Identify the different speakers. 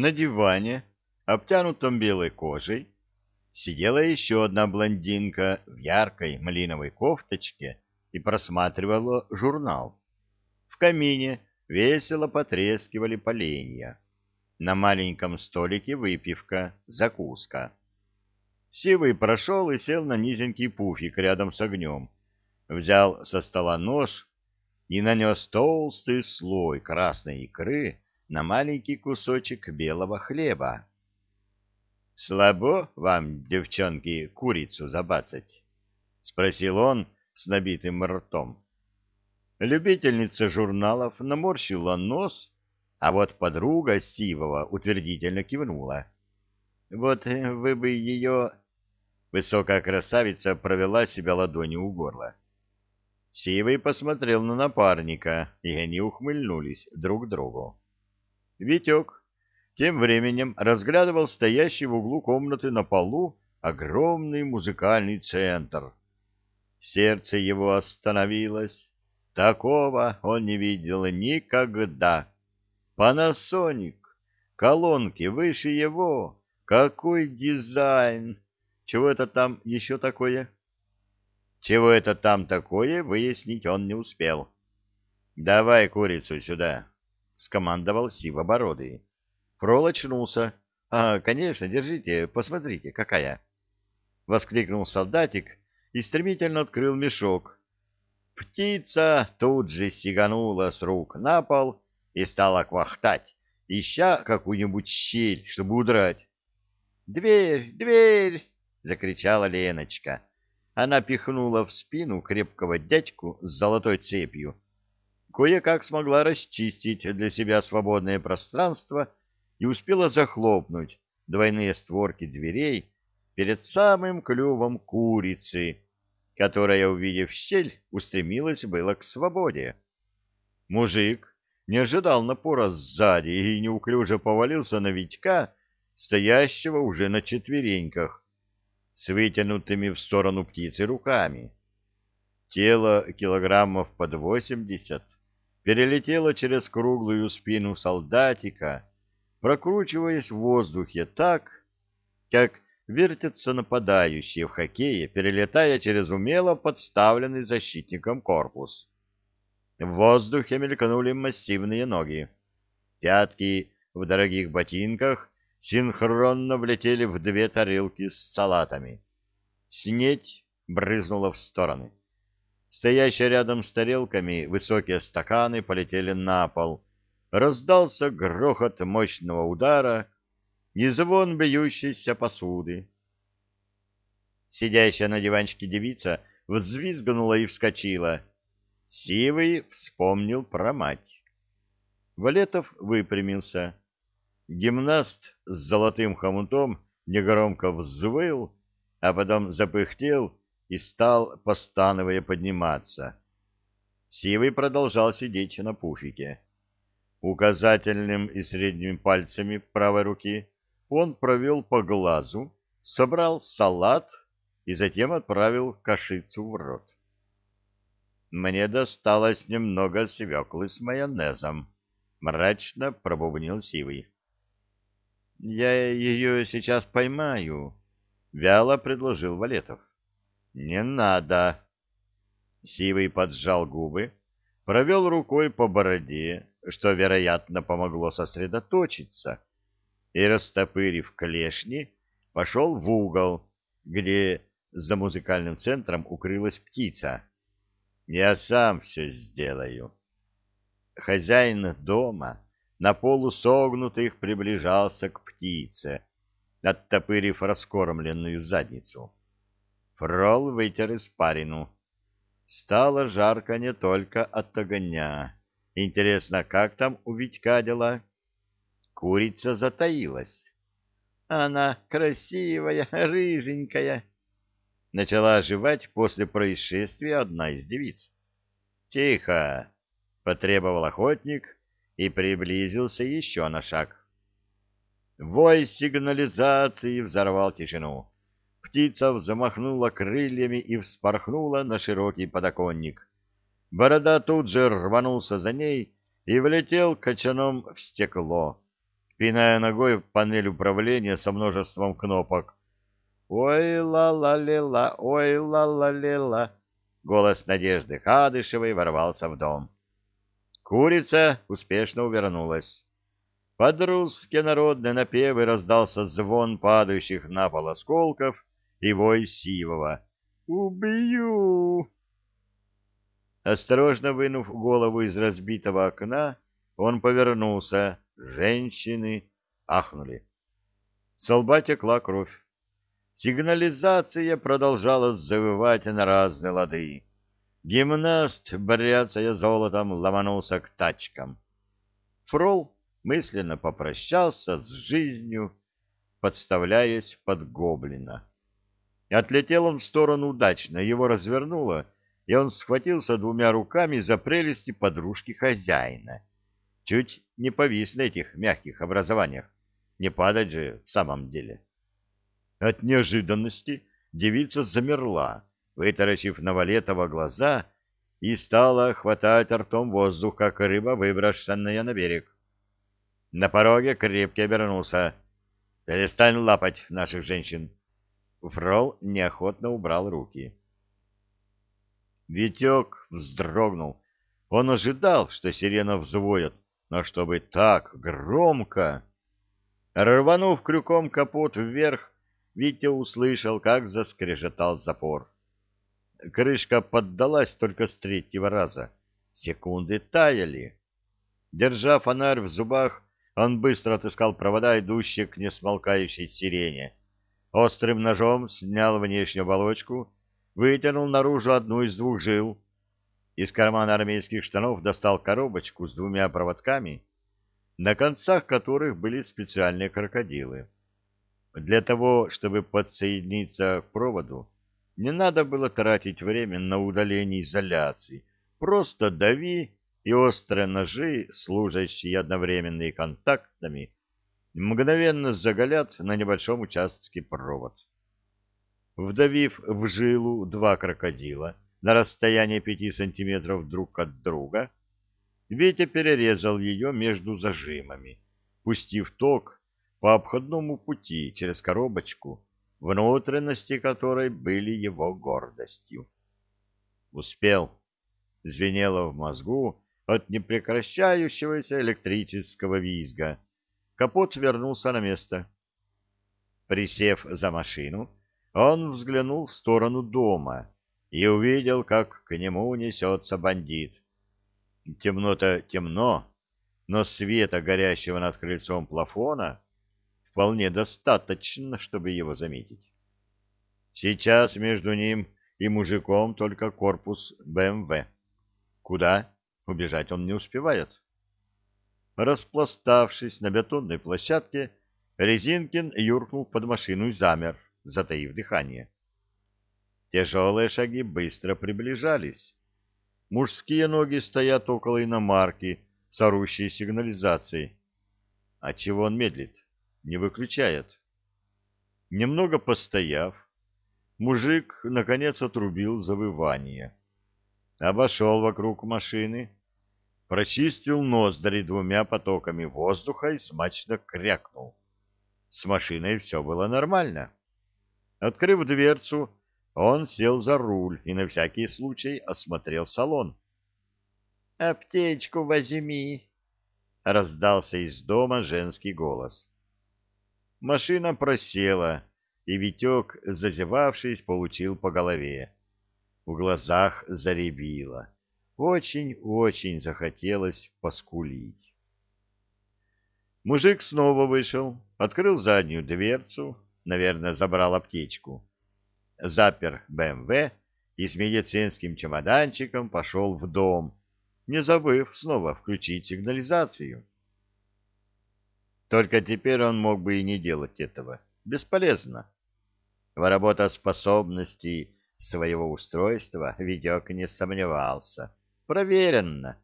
Speaker 1: На диване, обтянутом белой кожей, сидела еще одна блондинка в яркой малиновой кофточке и просматривала журнал. В камине весело потрескивали поленья. На маленьком столике выпивка, закуска. Сивый прошел и сел на низенький пуфик рядом с огнем. Взял со стола нож и нанес толстый слой красной икры на маленький кусочек белого хлеба. — Слабо вам, девчонки, курицу забацать? — спросил он с набитым ртом. Любительница журналов наморщила нос а вот подруга Сивова утвердительно кивнула. Вот э, вы бы ее... Высокая красавица провела себя ладонью у горла. Сивый посмотрел на напарника, и они ухмыльнулись друг другу. Витек тем временем разглядывал стоящий в углу комнаты на полу огромный музыкальный центр. Сердце его остановилось. Такого он не видел никогда. Панасоник, колонки выше его. Какой дизайн! Чего это там еще такое? Чего это там такое, выяснить он не успел. «Давай курицу сюда», — скомандовал Сивобородый. Фрол очнулся. «А, конечно, держите, посмотрите, какая!» Воскликнул солдатик и стремительно открыл мешок. Птица тут же сиганула с рук на пол и стала квахтать, ища какую-нибудь щель, чтобы удрать. «Дверь! Дверь!» — закричала Леночка. Она пихнула в спину крепкого дядьку с золотой цепью. Кое-как смогла расчистить для себя свободное пространство и успела захлопнуть двойные створки дверей перед самым клювом курицы, которая, увидев щель, устремилась было к свободе. Мужик не ожидал напора сзади и неуклюже повалился на Витька, стоящего уже на четвереньках, с вытянутыми в сторону птицы руками. Тело килограммов под восемьдесят перелетело через круглую спину солдатика, прокручиваясь в воздухе так, как вертятся нападающие в хоккее, перелетая через умело подставленный защитником корпус. В воздухе мелькнули массивные ноги. Пятки в дорогих ботинках синхронно влетели в две тарелки с салатами. Снеть брызнула в стороны. Стоящие рядом с тарелками высокие стаканы полетели на пол. Раздался грохот мощного удара и звон бьющейся посуды. Сидящая на диванчике девица взвизгнула и вскочила — Сивый вспомнил про мать. Валетов выпрямился. Гимнаст с золотым хомутом негромко взвыл, а потом запыхтел и стал, постановая, подниматься. Сивый продолжал сидеть на пуфике. Указательным и средним пальцами правой руки он провел по глазу, собрал салат и затем отправил кашицу в рот мне досталось немного свеклы с майонезом, — мрачно пробубнил Сивый. — Я ее сейчас поймаю, — вяло предложил Валетов. — Не надо. Сивый поджал губы, провел рукой по бороде, что, вероятно, помогло сосредоточиться, и, растопырив клешни, пошел в угол, где за музыкальным центром укрылась птица — я сам все сделаю. Хозяин дома на полусогнутых приближался к птице, оттопырив раскормленную задницу. Фрол вытер испарину. Стало жарко не только от огня. Интересно, как там у Витька дела? Курица затаилась. Она красивая, рыженькая, начала оживать после происшествия одна из девиц. «Тихо!» — потребовал охотник и приблизился еще на шаг. Вой сигнализации взорвал тишину. Птица взмахнула крыльями и вспорхнула на широкий подоконник. Борода тут же рванулся за ней и влетел кочаном в стекло. пиная ногой в панель управления со множеством кнопок. «Ой, ла-ла-ле-ла, ой, ла-ла-ле-ла!» Голос Надежды Хадышевой ворвался в дом. Курица успешно увернулась. Под русские народные напевы раздался звон падающих на пол осколков и вой сивого. «Убью!» Осторожно вынув голову из разбитого окна, он повернулся. Женщины ахнули. С лба текла кровь. Сигнализация продолжала завывать на разные лады. Гимнаст, бряцая золотом, ломанулся к тачкам. Фрол мысленно попрощался с жизнью, подставляясь под гоблина. Отлетел он в сторону удачно, его развернуло, и он схватился двумя руками за прелести подружки хозяина. Чуть не повис на этих мягких образованиях. Не падать же в самом деле. От неожиданности девица замерла, вытаращив на Валетова глаза, и стала хватать ртом воздух, как рыба, выброшенная на берег. На пороге крепкий обернулся. «Перестань лапать наших женщин!» Фрол неохотно убрал руки. Витек вздрогнул. Он ожидал, что сирена взвоет, но чтобы так громко... Рванув крюком капот вверх, Витя услышал, как заскрежетал запор. Крышка поддалась только с третьего раза. Секунды таяли. Держа фонарь в зубах, он быстро отыскал провода, идущие к несмолкающей сирене. Острым ножом снял внешнюю оболочку, вытянул наружу одну из двух жил. Из кармана армейских штанов достал коробочку с двумя проводками, на концах которых были специальные крокодилы. Для того, чтобы подсоединиться к проводу, не надо было тратить время на удаление изоляции. Просто дави, и острые ножи, служащие одновременно и контактами, мгновенно заголят на небольшом участке провод. Вдавив в жилу два крокодила на расстоянии пяти сантиметров друг от друга, Витя перерезал ее между зажимами, пустив ток по обходному пути через коробочку, внутренности которой были его гордостью. Успел. Звенело в мозгу от непрекращающегося электрического визга. Капот вернулся на место. Присев за машину, он взглянул в сторону дома и увидел, как к нему несется бандит. Темно-то темно, но света, горящего над крыльцом плафона, вполне достаточно, чтобы его заметить. Сейчас между ним и мужиком только корпус БМВ. Куда? Убежать он не успевает. Распластавшись на бетонной площадке, Резинкин юркнул под машину и замер, затаив дыхание. Тяжелые шаги быстро приближались. Мужские ноги стоят около иномарки с орущей сигнализацией. А чего он медлит? не выключает. Немного постояв, мужик, наконец, отрубил завывание. Обошел вокруг машины, прочистил ноздри двумя потоками воздуха и смачно крякнул. С машиной все было нормально. Открыв дверцу, он сел за руль и на всякий случай осмотрел салон. «Аптечку возьми!» — раздался из дома женский голос. Машина просела, и Витек, зазевавшись, получил по голове. В глазах заребило. Очень-очень захотелось поскулить. Мужик снова вышел, открыл заднюю дверцу, наверное, забрал аптечку, запер БМВ и с медицинским чемоданчиком пошел в дом, не забыв снова включить сигнализацию. Только теперь он мог бы и не делать этого. Бесполезно. В работоспособности своего устройства Витек не сомневался. Проверенно.